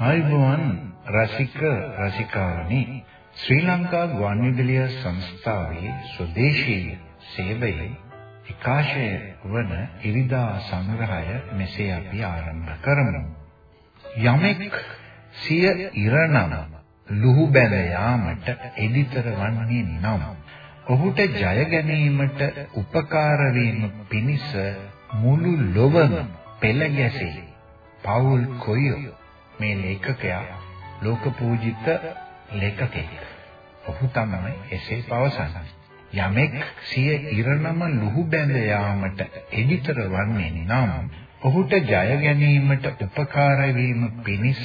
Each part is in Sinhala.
ආයුබෝවන් රසික රසිකාවනි ශ්‍රී ලංකා ගුවන්විදුලිය සංස්ථාවේ ස්වදේශීය සේවයේ විකාශය වන ඉරිදා සංග්‍රහය මෙසේ අපි ආරම්භ කරමු. යමෙක් සිය ඉරණම ලුහු බැඳ යාමට එදිතර වන්නේ නම් ඔහුට ජය ගැනීමට උපකාර වීම පිණිස මුළු ලොවම පෙළ ගැසෙයි. පවුල් කොයියෝ මේ ලේඛකයා ලෝක පූජිත ලේඛකෙක්. ඔහු තමයි එසේ පවසන්නේ. යමෙක් සිය ඉරණම ලුහු බැඳ යාමට එඩිතර වන්නේ නම් ඔහුට ජය ගැනීමට උපකාර වීම පිණිස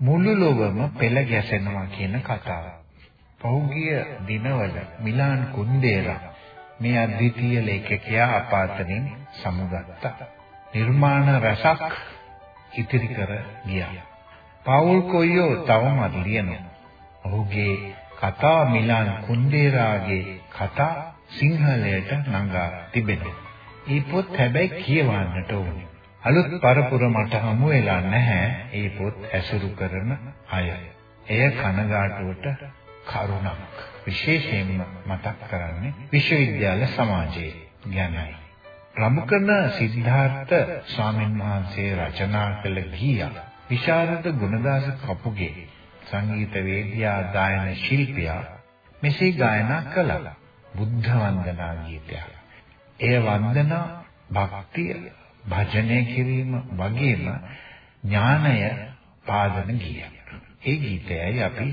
මුළු ලොවම පෙළ ගැසෙනවා කියන කතාව. පෞගිය දිනවල මිලාන් කුන්දේලා මේ අද්විතීය ලේඛකයා අපාතනින් සමුගත්තා. නිර්මාණ රසක් ඉතිරි කර ගියා. පවුල් කොයියෝ තවමත් ලියනවා. ඔහුගේ කතා මිලාන් කුන්දේරාගේ කතා සිංහලයට නංගා තිබෙනවා. මේ පොත් හැබැයි කියවන්නට ඕනේ. අලුත් පරපුර මට හමු වෙලා නැහැ. මේ පොත් ඇසුරු කරන අය. එය කනගාටුවට කරුණක්. විශේෂයෙන්ම මතක් කරන්නේ විශ්වවිද්‍යාල සමාජයේ ගැනයි. රමුකන සිද්ධාර්ථ ස්වාමීන් වහන්සේ රචනා කළ ගීයක් විශාරද ගුණදාස කපුගේ සංගීත වේදිකා ගායන ශිල්පියා මෙසේ ගායනා කළා. බුද්ධ වන්දනා ගීතයක්. එය වන්දනා භක්තිය භජනය කිරීම වගේම ඥානය පාදන ගීයක්. ඒ ගීතයයි අපි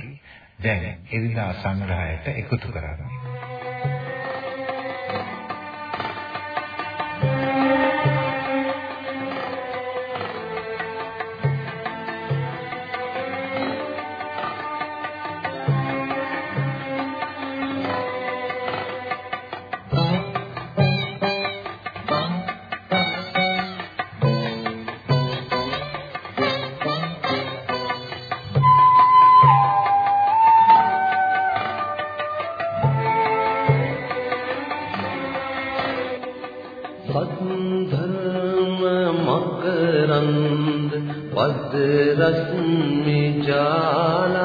දැන් එරිදා සංග්‍රහයට එකතු කරන්නේ. रश्मी जान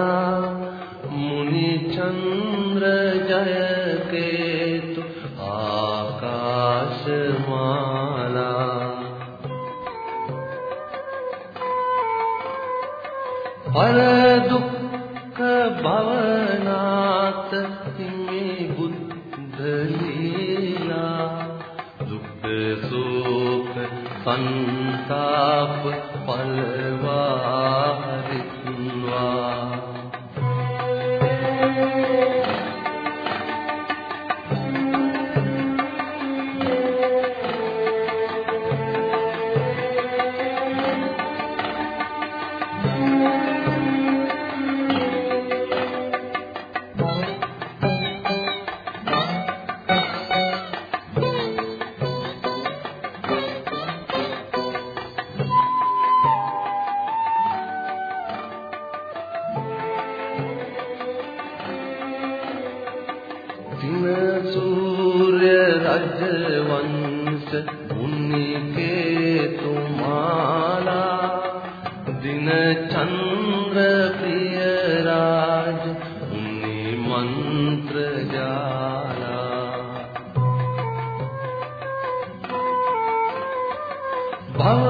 භව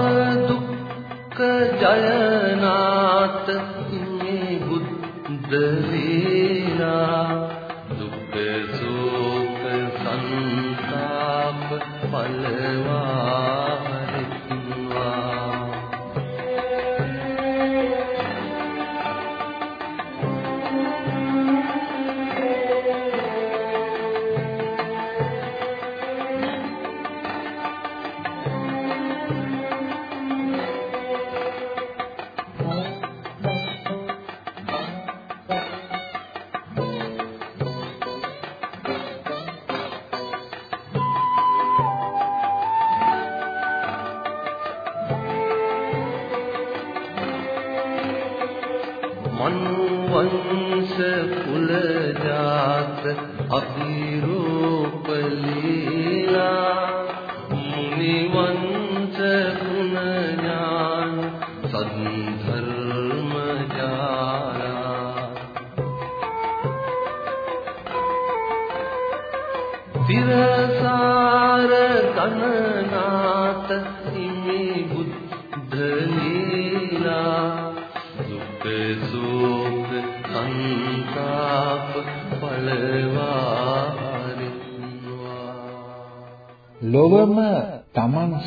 දුක්ඛ ජයනාත මේ බුද්ධ වේ මනුවංශ කුල ජාත අභිරූපලී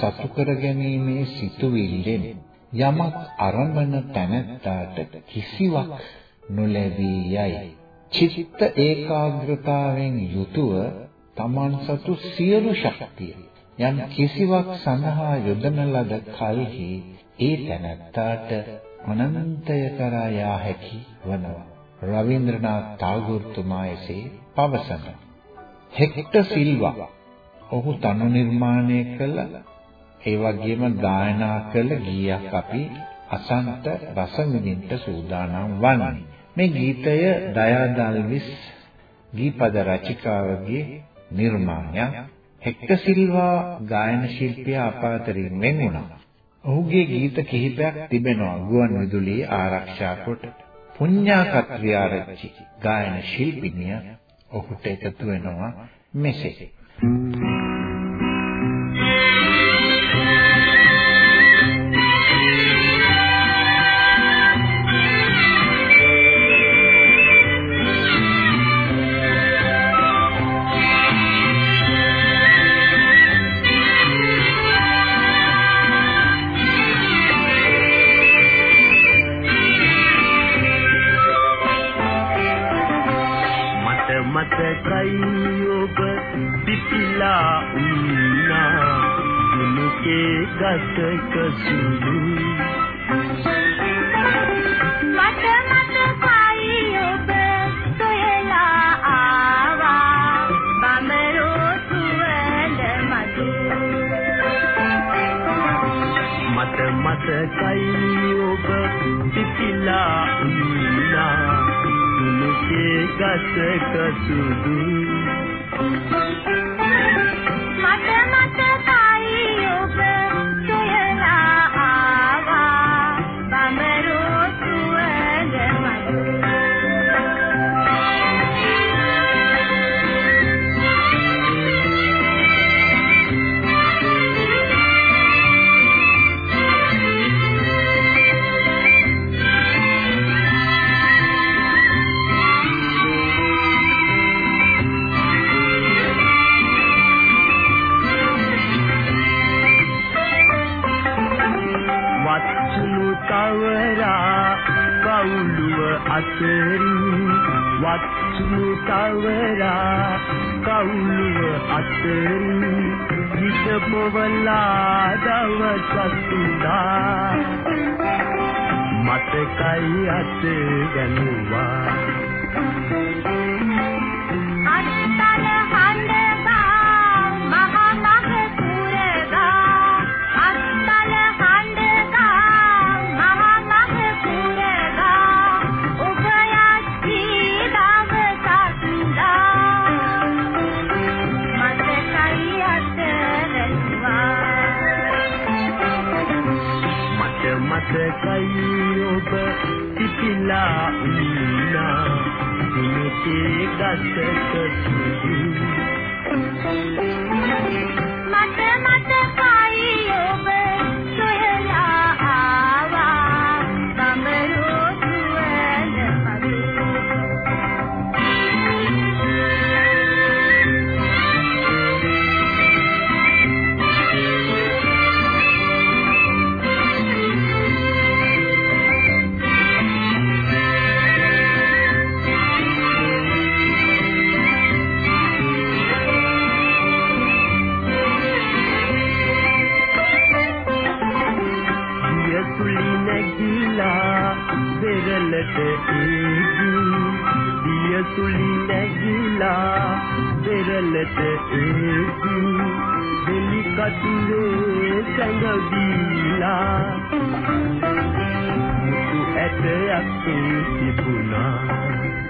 සතු කර ගැනීමේ සිතුවිල්ලෙන් යමක් අරඹන තැනැත්තාට කිසිවක් නොලැබී යයි. චිත්ත ඒකාග්‍රතාවෙන් යුතුව තමන් සතු සියලු ශක්තිය යම් කිසිවක් සඳහා යොදන ලද කල්හි ඒ තැනැත්තාට අනන්තය කරා යා හැකි වනවා. රවීන්ද්‍රනාත් tagore තුමා එසේ පවසනවා. හෙක්ටර් සිල්වා ඔහු තනු නිර්මාණය කළ ඒ වගේම ගායනා කළ ගීයක් අපි අසන්ත රස විඳින්න සූදානම් වන්නේ. මේ ගීතය දයාදල්විස් ගීපද රචිකාවගේ නිර්මාණයක්. හෙක්ටර් සිල්වා ගායන ශිල්පියා අපාතරින් වෙන් වුණා. ඔහුගේ ගීත කිහිපයක් තිබෙනවා ගුවන් විදුලියේ ආරක්ෂා කොට. පුඤ්ඤා කත්‍රියාරච්චි ගායන ශිල්පිනිය ඔහුට එකතු වෙනවා මෙසේ. මට මතකයි ඔබ පිපිලා උන්නා. දුනුකේ ගතක සුදු. අතරින් වත්සුණු තවරා කවුළුව අතරින් විස පොවලා දවසක් තුඩා මතකයි අත ගැනුවා මට මතකයි ඔබ පිපිලා උන්නා දුනුකේ ගතක සුදු. දියසුලි නැගිලා වෙරළට ඒගි දියසුලි නැගිලා වෙරළට ඒගි දෙලි කටුවේ සැඟවිලා ලොකු ඇටයක් ඒ තිබුණා.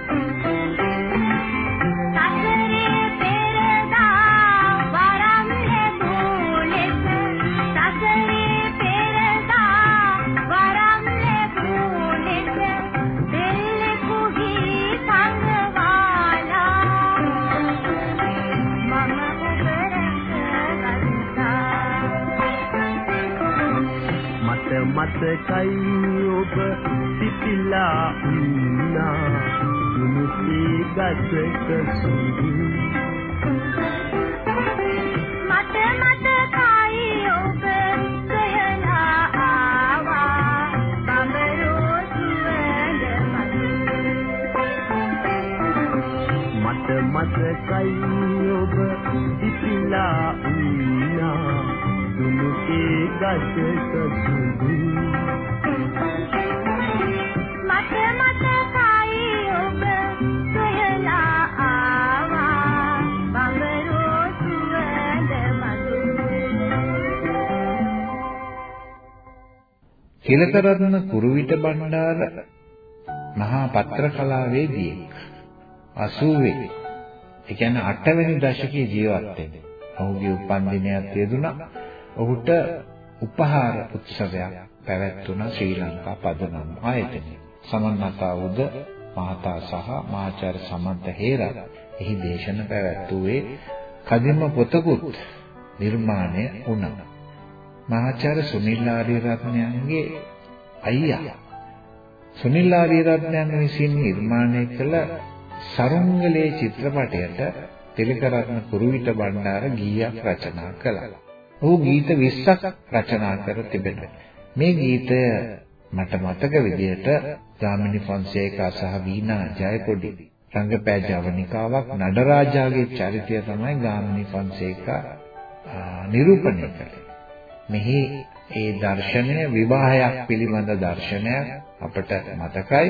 සිටිලා උන්නා දුනුසේ ගසක සුදු මට මතකයි ඔබ සොයලා ආවා බඹරෝ සුවඳ මට මතකයි ඔබ සිටිලා උන්නා දුනුසේ ගසක සුදු තිලකරත්න කුරුවිට බණ්ඩාර මහා පත්‍ර කලාවේදී 80 ඒ කියන්නේ 8 වෙනි දශකයේ ජීවත් වෙන්නේ. ඔහුගේ උපන්දිනයක් යෙදුණා. ඔහුට උපහාර උත්සවයක් පැවැත්වුණා ශ්‍රී ලංකා පදනම් ආයතනයේ. සමන්නාතා උද මහතා සහ මහාචාර්ය සමන්ත හේරත් එහි දේශන පැවැත්වුවේ කදිම පොතකුත් නිර්මාණය වුණා. මහාචාර්ය සුනිල් ආරියරත්නයන්ගේ අයියා සුනිල් ආරියරත්නයන් විසින් නිර්මාණය කළ සරුංගලේ චිත්‍රපටයට තිලකරත්න කුරුවිට බණ්ඩාර ගීයක් රචනා කළා. ඔහු ගීත 20ක් රචනා කර තිබෙනවා. මේ ගීතය මට මතක විදිහට ගාමිණී ෆොන්සේකා සහ වීණා ජයකොඩි රංගපෑ ජවනිකාවක් නඩරාජාගේ චරිතය තමයි ගාමිණී ෆොන්සේකා නිරූපණය කළේ. මෙහි ඒ දර්ශනය විවාහයක් පිළිබඳ දර්ශනයක් අපට මතකයි.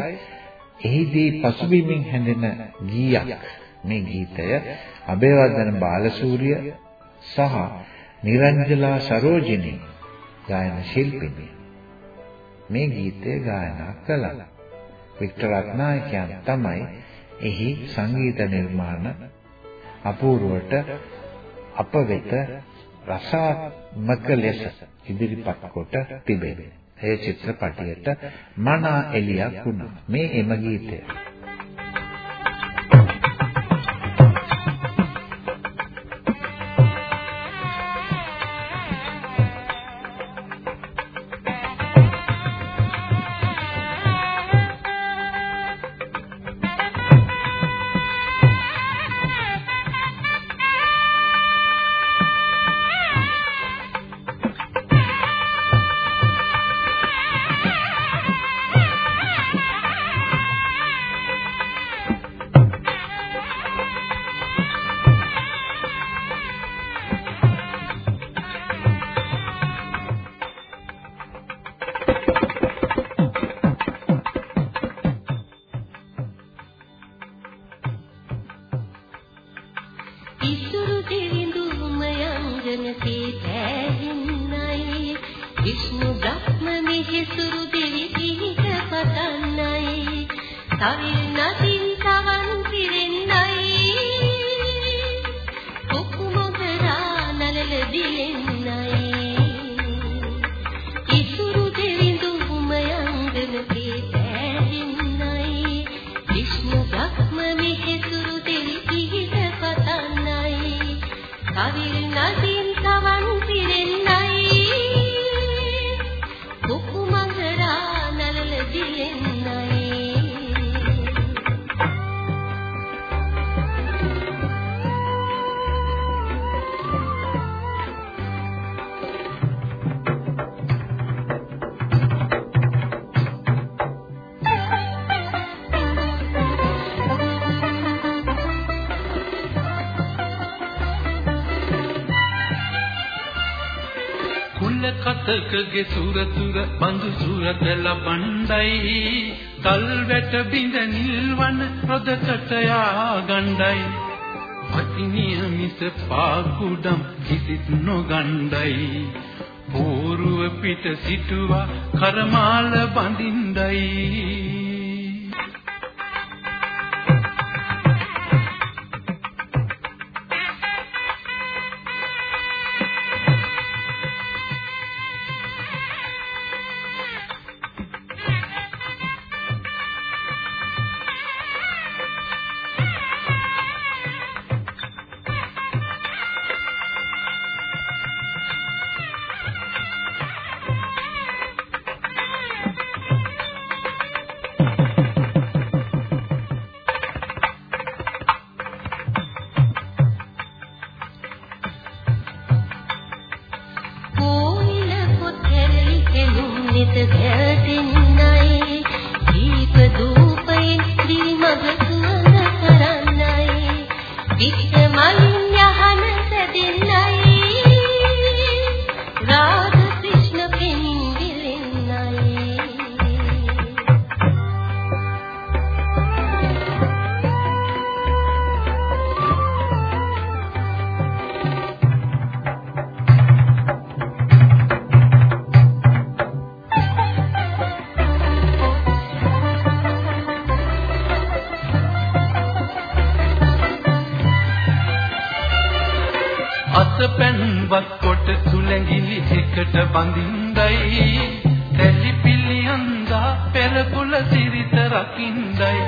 එහිදී පසුබිමින් හැඳෙන ගීයක් මේ ගීතය අබේවර්ධන බාලසූරිය සහ නිරංජලා සරෝජිනී ගායන ශිල්පිනිය මේ ගීතය ගායනා කළා. වික්ටර් රත්නායකයන් තමයි එහි සංගීත නිර්මාණ අපූර්වට අප වෙත රසාත්මක ලෙස ඉදිරිපත් කොට තිබේ. එය චිත්‍රපටයට මනා එළියක් වුණා. මේ එම ගීතය. බ්‍රහ්ම මෙහෙසුරු දෙවි පිහිට පතන්නයි. තවිල් නදින් කුල කතකගේ සුරතුර බඳු සුරත ලබණ්ඩයි. තල් වැට බිඳ නිල්වන රොදකට යා ගණ්ඩයි අතිනිය මිස පාකුඩම් කිසිත් නොගණ්ඩයි. පෝරු ගුරුව පිට සිටුවා කරමාල බඳින්නයි සුලැඟිලි එකට බඳින්නයි දැලි පිළියන්දා පෙරපුල සිරිත රකින්නයි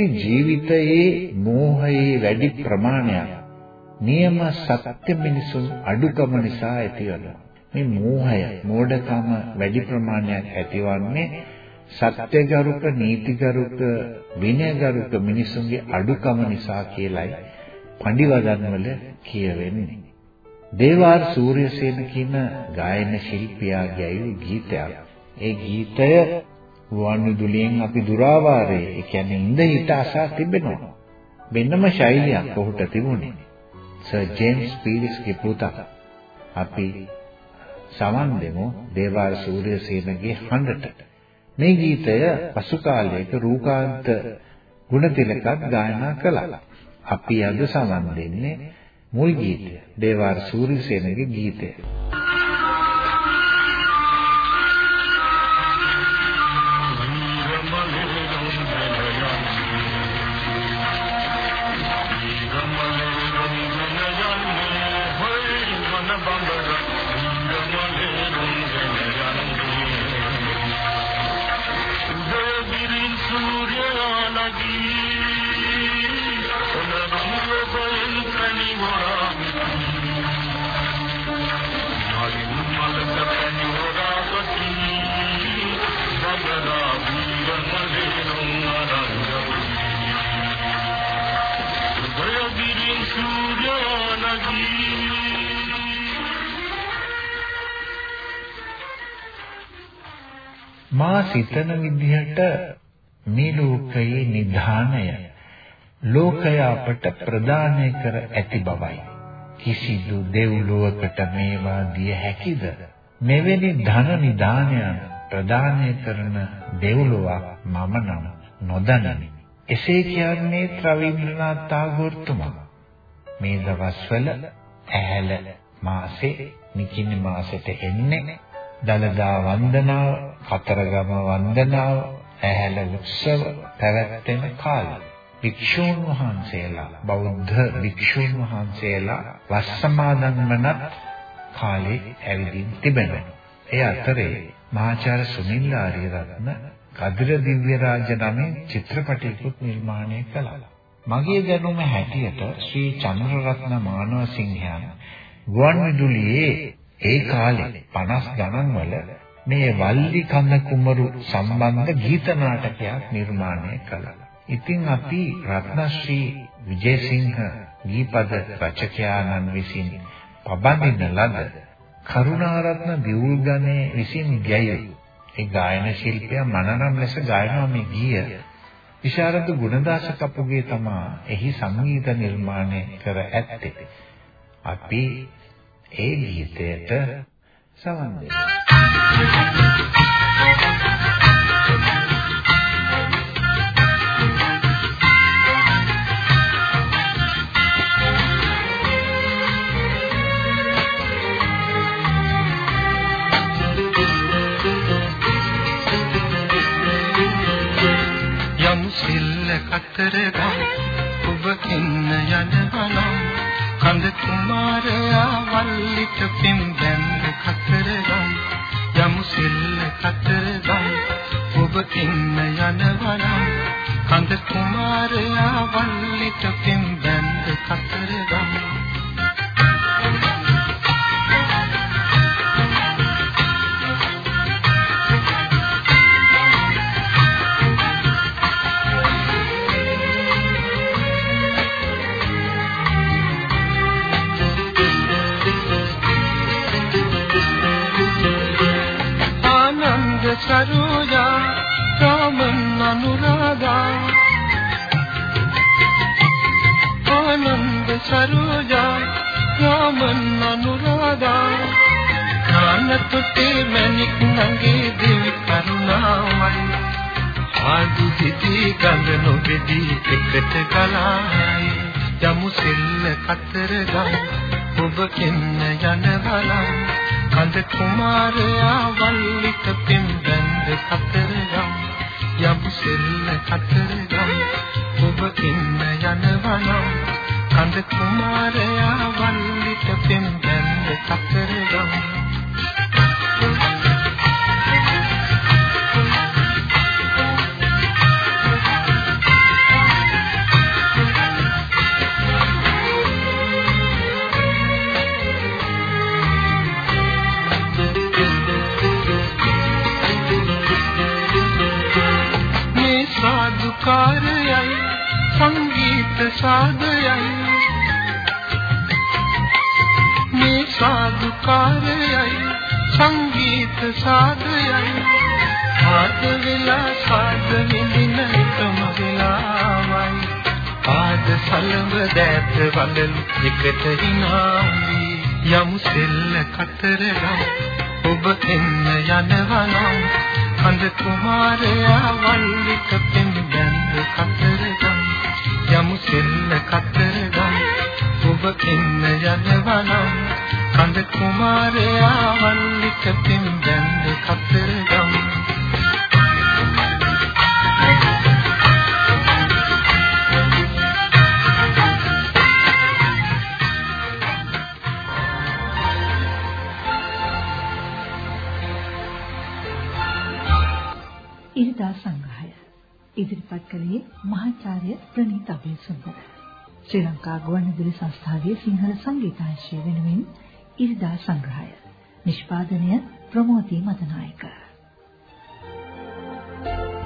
ප්‍රකෘති ජීවිතයේ මෝහයේ වැඩි ප්‍රමාණයක් නියම සත්‍ය මිනිසුන් අඩුකම නිසා ඇතිවන මේ මෝහය මෝඩකම වැඩි ප්‍රමාණයක් ඇතිවන්නේ සත්‍යගරුක නීතිගරුක විනයගරුක මිනිසුන්ගේ අඩුකම නිසා කියලයි පඬිවදන් වල කියවෙන්නේ. දේවාර් සූර්යසේන කියන ගායන ශිල්පියා ගැයූ ගීතයක්. ඒ ගීතය වුවන්විදුලියෙන් අපි දුරාවාරයේ ඒ කියන්නේ ඉඳ හිට අසා තිබෙනවා. වෙනම ශෛලියක් ඔහුට තිබුණේ. සර් ජේම්ස් පීරිස්ගේ පුතා. අපි සමන් දෙමු දේවාල සූර්යසේනගේ හඬට. මේ ගීතය පසු කාලයක රූකාන්ත ගුණතිලකත් ගායනා කළා. අපි අද සමන් දෙන්නේ මුල් ගීතය දේවාර සූර්යසේනගේ ගීතය. සිතන විදිහට මේ ලෝකයේ නිධානය ලෝකය අපට ප්‍රදානය කර ඇති බවයි. කිසිදු දෙව්ලොවකට මේවා දිය හැකිද? මෙවැනි ධන නිදානයන් ප්‍රදානය කරන දෙව්ලොවක් මම නම් නොදනිමි. එසේ කියන්නේ රවීන්ද්‍රනාත් tagore තුමා. මේ දවස්වල ඇහැල මාසේ නිකිණි මාසෙට එන්නේ දලදා වන්දනාව, කතරගම වන්දනාව, ඇහැල උත්සව පැවැත්වෙන කාලය. භික්ෂූන් වහන්සේලා බෞද්ධ භික්ෂූන් වහන්සේලා වස්සමාදන් වනත් කාලේ ඇවිදින් තිබෙනවා. ඒ අතරේ මහාචාර්ය සුනිල් ආරියරත්න කදිර දිව්‍ය රාජ නමින් චිත්‍රපටයකුත් නිර්මාණය කළා. මගේ දැනුම හැටියට ශ්‍රී චන්ද්‍රරත්න මානවසිංහයන් ගුවන්විදුලියේ ඒ කාලේ 50 ගණන් වල මේ වල්ලි කඳ කුමරු සම්බන්ධ ගීත නාටකයක් නිර්මාණය කළා. ඉතින් අපි රත්නශ්‍රී විජේසිංහ ගීපද රචකයාණන් විසින් පබඳින ලද කරුණාරත්න දියුල්ගනේ විසින් ගැයූ ඒ ගායන ශිල්පියා මනනම් ලෙස ගායනා මේ ගීය විශාරද ගුණදාස කපුගේ තමා එහි සංගීත නිර්මාණය කර ඇත්තේ. අපි ඒ ගීතයට සවන් දෙමු. කතරගම් කානතුටේ මණික් නංගේ දෙවි කරුණාවයි. ආදු සිටි ගඳ නොබෙදී එකට ගලායි. යමු සෙල්ල කතරගම් ඔබ එන්න යන බලම් කඳ කුමාරයා වල්ලික පින් බඳ කතරගම් යම් සෙල්ල කතරගම් ඔබ ඉන්න යනවනම් කඳ කුමාරයා වල්ලික පින් බඳ කතරගම් වල්ලික පෙම් බැඳ කතරගම් ඉරිදා සංග්‍රහය. ඉදිරිපත් කළේ මහාචාර්ය ප්‍රනීත අබේසුන්දර ශ්‍රී ලංකා ගුවන්විදුලි සංස්ථාවේ සිංහල සංගීතාංශය වෙනුවෙන් ඉරිදා සංග්‍රහය. නිෂ්පාදනය ප්‍රමෝදී මදනායක Thank you.